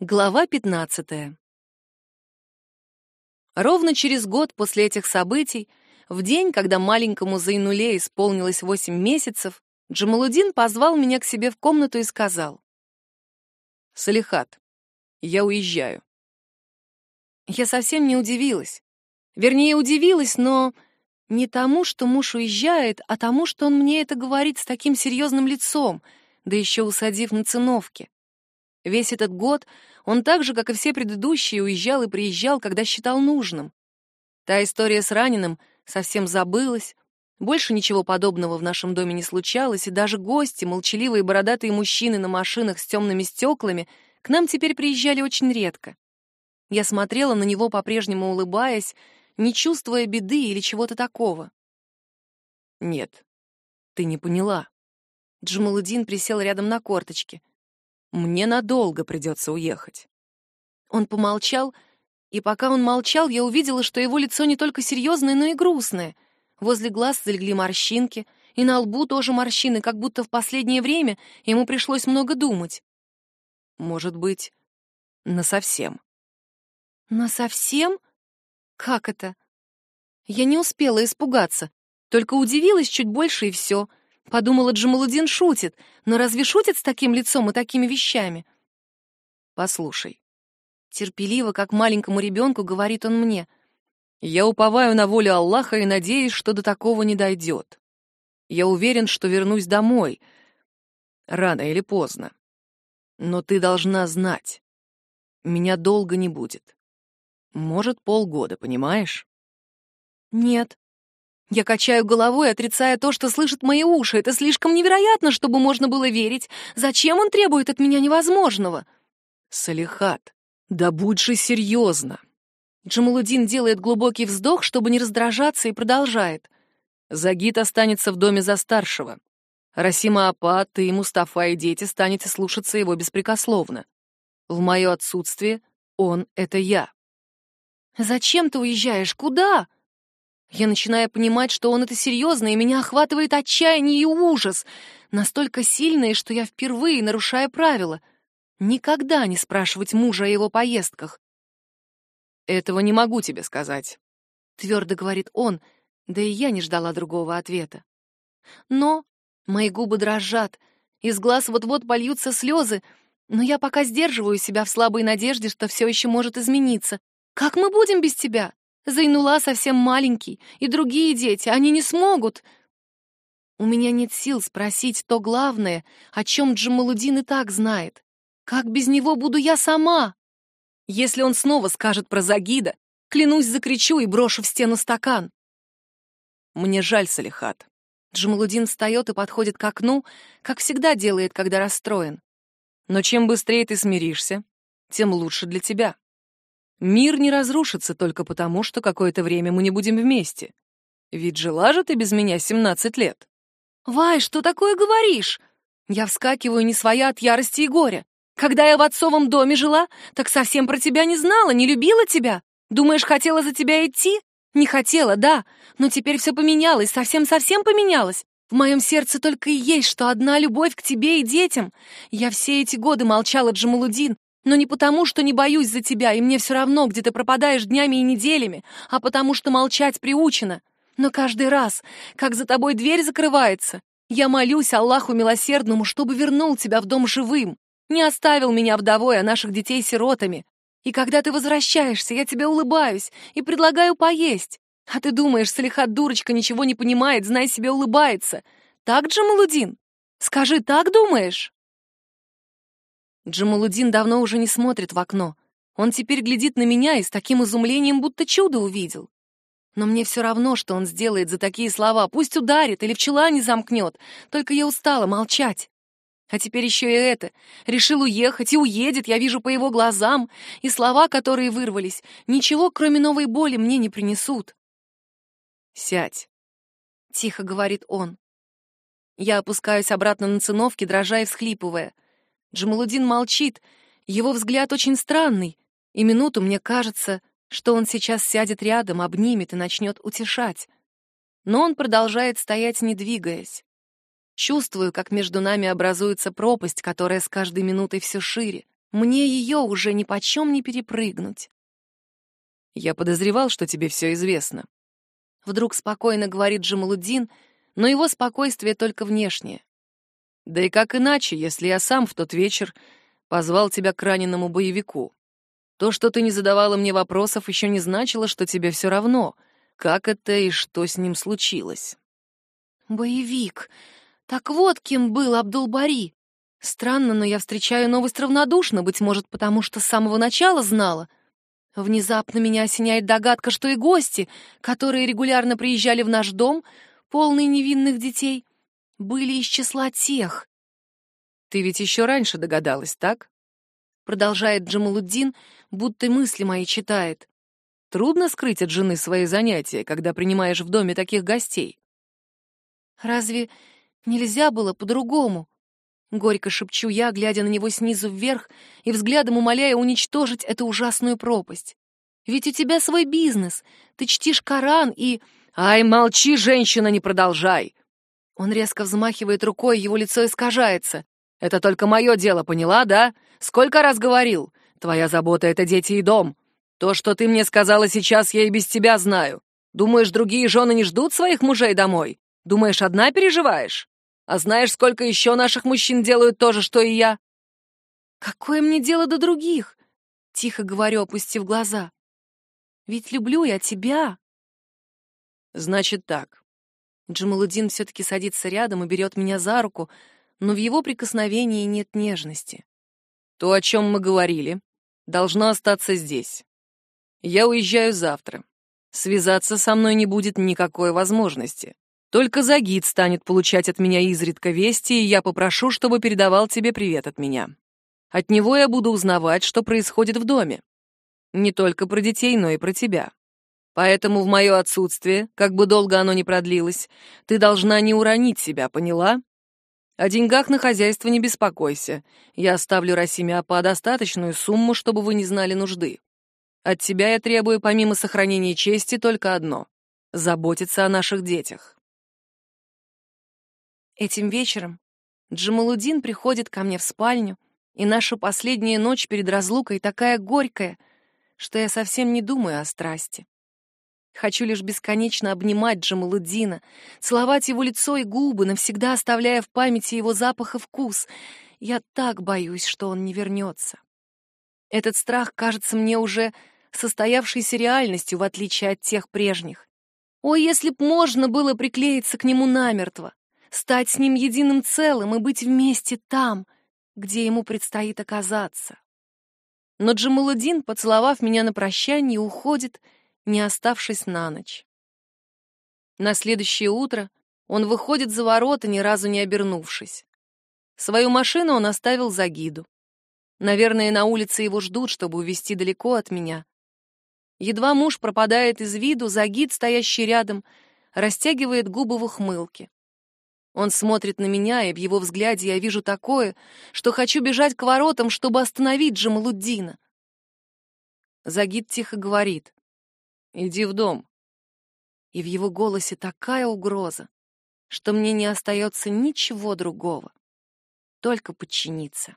Глава 15. Ровно через год после этих событий, в день, когда маленькому Зайнуле исполнилось 8 месяцев, Джамалудин позвал меня к себе в комнату и сказал: "Салихат, я уезжаю". Я совсем не удивилась. Вернее, удивилась, но не тому, что муж уезжает, а тому, что он мне это говорит с таким серьезным лицом, да еще усадив на циновке. Весь этот год он так же, как и все предыдущие, уезжал и приезжал, когда считал нужным. Та история с раненым совсем забылась, больше ничего подобного в нашем доме не случалось, и даже гости, молчаливые бородатые мужчины на машинах с темными стеклами, к нам теперь приезжали очень редко. Я смотрела на него, по-прежнему улыбаясь, не чувствуя беды или чего-то такого. «Нет, ты не поняла». Джамалудин присел рядом на корточки — мне надолго придется уехать. Он помолчал, и пока он молчал, я увидела, что его лицо не только серьезное, но и грустное. Возле глаз залегли морщинки, и на лбу тоже морщины, как будто в последнее время ему пришлось много думать. Может быть, насовсем. Насовсем? Как это? Я не успела испугаться, только удивилась чуть больше и все — Подумала, Джамалудин шутит, но разве шутит с таким лицом и такими вещами? Послушай. Терпеливо, как маленькому ребенку, говорит он мне. Я уповаю на волю Аллаха и надеюсь, что до такого не дойдет. Я уверен, что вернусь домой. Рано или поздно. Но ты должна знать. Меня долго не будет. Может, полгода, понимаешь? Нет, я качаю головой, отрицая то, что слышат мои уши. Это слишком невероятно, чтобы можно было верить. Зачем он требует от меня невозможного? Салихат, да будь же серьезно. Джамалудин делает глубокий вздох, чтобы не раздражаться, и продолжает. Загид останется в доме за старшего. Расима Апа, ты, Мустафа и дети станете слушаться его беспрекословно. В мое отсутствие он — это я. «Зачем ты уезжаешь? Куда?» Я начинаю понимать, что он это серьезно, и меня охватывает отчаяние и ужас, настолько сильные, что я впервые нарушаю правила. Никогда не спрашивать мужа о его поездках. «Этого не могу тебе сказать», — твердо говорит он, да и я не ждала другого ответа. Но мои губы дрожат, из глаз вот-вот польются слезы, но я пока сдерживаю себя в слабой надежде, что все еще может измениться. Как мы будем без тебя? Зайнула совсем маленький, и другие дети, они не смогут. У меня нет сил спросить то главное, о чем Джамалудин и так знает. Как без него буду я сама? Если он снова скажет про Загида, клянусь, закричу и брошу в стену стакан. Мне жаль, Салихат. Джамалудин встает и подходит к окну, как всегда делает, когда расстроен. Но чем быстрее ты смиришься, тем лучше для тебя. Мир не разрушится только потому, что какое-то время мы не будем вместе. Ведь жила же ты без меня 17 лет. Вай, что такое говоришь? Я вскакиваю не своя от ярости и горя. Когда я в отцовом доме жила, так совсем про тебя не знала, не любила тебя. Думаешь, хотела за тебя идти? Не хотела, да, но теперь все поменялось, совсем-совсем поменялось. В моем сердце только и есть, что одна любовь к тебе и детям. Я все эти годы молчала, Джамалудин, но не потому, что не боюсь за тебя, и мне все равно, где ты пропадаешь днями и неделями, а потому что молчать приучено. Но каждый раз, как за тобой дверь закрывается, я молюсь Аллаху милосердному, чтобы вернул тебя в дом живым, не оставил меня вдовой, а наших детей сиротами. И когда ты возвращаешься, я тебе улыбаюсь и предлагаю поесть. А ты думаешь, Салихат дурочка ничего не понимает, знай себе улыбается. Так, Джамалудин? Скажи, так думаешь? Джамалудин давно уже не смотрит в окно. Он теперь глядит на меня и с таким изумлением, будто чудо увидел. Но мне все равно, что он сделает за такие слова. Пусть ударит или в не замкнет. Только я устала молчать. А теперь еще и это. Решил уехать и уедет, я вижу по его глазам. И слова, которые вырвались, ничего, кроме новой боли, мне не принесут. «Сядь», — тихо говорит он. Я опускаюсь обратно на циновки, дрожа и всхлипывая — Джамалудин молчит, его взгляд очень странный, и минуту мне кажется, что он сейчас сядет рядом, обнимет и начнет утешать. Но он продолжает стоять, не двигаясь. Чувствую, как между нами образуется пропасть, которая с каждой минутой все шире. Мне ее уже ни почем не перепрыгнуть. Я подозревал, что тебе все известно. Вдруг спокойно говорит Джамалуддин, но его спокойствие только внешнее. Да и как иначе, если я сам в тот вечер позвал тебя к раненому боевику? То, что ты не задавала мне вопросов, еще не значило, что тебе все равно, как это и что с ним случилось. Боевик. Так вот, кем был Абдулбари. Странно, но я встречаю новость равнодушно, быть может, потому что с самого начала знала. Внезапно меня осеняет догадка, что и гости, которые регулярно приезжали в наш дом, полные невинных детей, были из числа тех. Ты ведь еще раньше догадалась, так? Продолжает Джамалуддин, будто мысли мои читает. Трудно скрыть от жены свои занятия, когда принимаешь в доме таких гостей. Разве нельзя было по-другому? Горько шепчу я, глядя на него снизу вверх и взглядом умоляя уничтожить эту ужасную пропасть. Ведь у тебя свой бизнес, ты чтишь Коран и... Ай, молчи, женщина, не продолжай! Он резко взмахивает рукой, его лицо искажается. Это только мое дело, поняла, да? Сколько раз говорил? Твоя забота — это дети и дом. То, что ты мне сказала сейчас, я и без тебя знаю. Думаешь, другие жены не ждут своих мужей домой? Думаешь, одна переживаешь? А знаешь, сколько еще наших мужчин делают то же, что и я? Какое мне дело до других? Тихо говорю, опустив глаза. Ведь люблю я тебя. Значит так. Джамалудин все-таки садится рядом и берет меня за руку, но в его прикосновении нет нежности. То, о чем мы говорили, должно остаться здесь. Я уезжаю завтра. Связаться со мной не будет никакой возможности. Только Загид станет получать от меня изредка вести, и я попрошу, чтобы передавал тебе привет от меня. От него я буду узнавать, что происходит в доме. Не только про детей, но и про тебя. Поэтому в мое отсутствие, как бы долго оно ни продлилось, ты должна не уронить себя, поняла? О деньгах на хозяйство не беспокойся. Я оставлю Расиме Апа достаточную сумму, чтобы вы не знали нужды. От тебя я требую, помимо сохранения чести, только одно — заботиться о наших детях. Этим вечером Джамалудин приходит ко мне в спальню, и наша последняя ночь перед разлукой такая горькая, что я совсем не думаю о страсти. Хочу лишь бесконечно обнимать Джамалуддина, целовать его лицо и губы, навсегда оставляя в памяти его запах и вкус. Я так боюсь, что он не вернется. Этот страх кажется мне уже состоявшейся реальностью, в отличие от тех прежних. Ой, если б можно было приклеиться к нему намертво, стать с ним единым целым и быть вместе там, где ему предстоит оказаться. Но Джамалуддин, поцеловав меня на прощание, уходит — не оставшись на ночь. На следующее утро он выходит за ворота, ни разу не обернувшись. Свою машину он оставил за гиду. Наверное, на улице его ждут, чтобы увезти далеко от меня. Едва муж пропадает из виду, Загид, стоящий рядом, растягивает губы в ухмылке. Он смотрит на меня, и в его взгляде я вижу такое, что хочу бежать к воротам, чтобы остановить Джамалуддина. Загид тихо говорит. Иди в дом. И в его голосе такая угроза, что мне не остается ничего другого, только подчиниться.